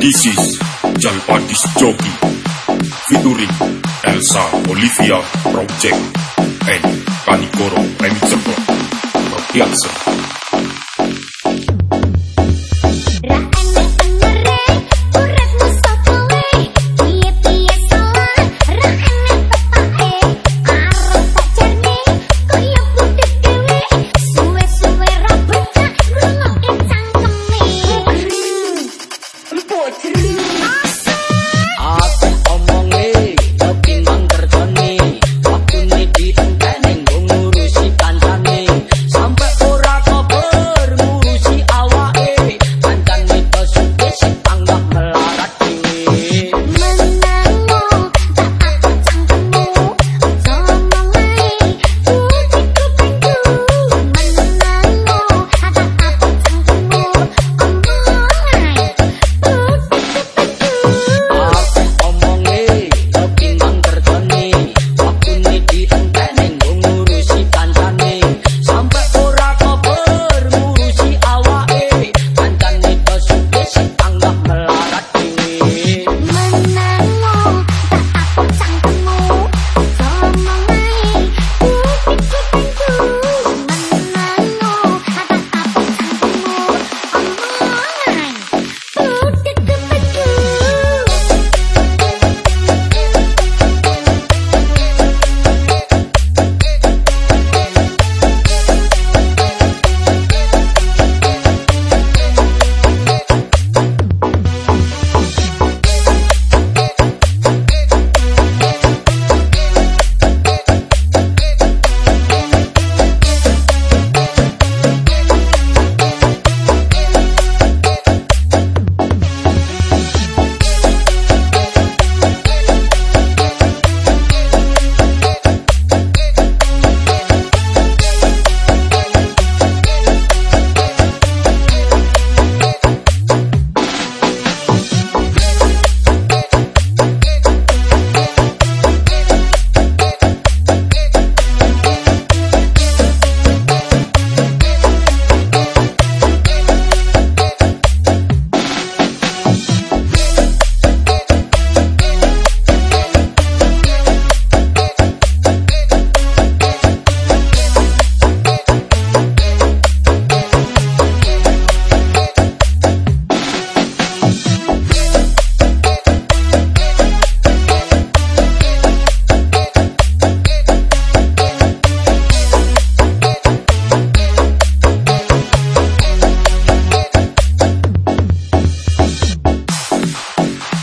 This is Jalpadis Joki featuring Elsa Olivia Project and Panikoro Remixer Production.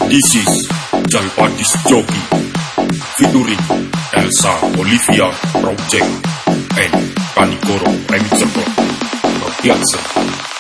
This is Jalpadis Joki featuring Elsa Olivia Project and Panikoro Remixer Production.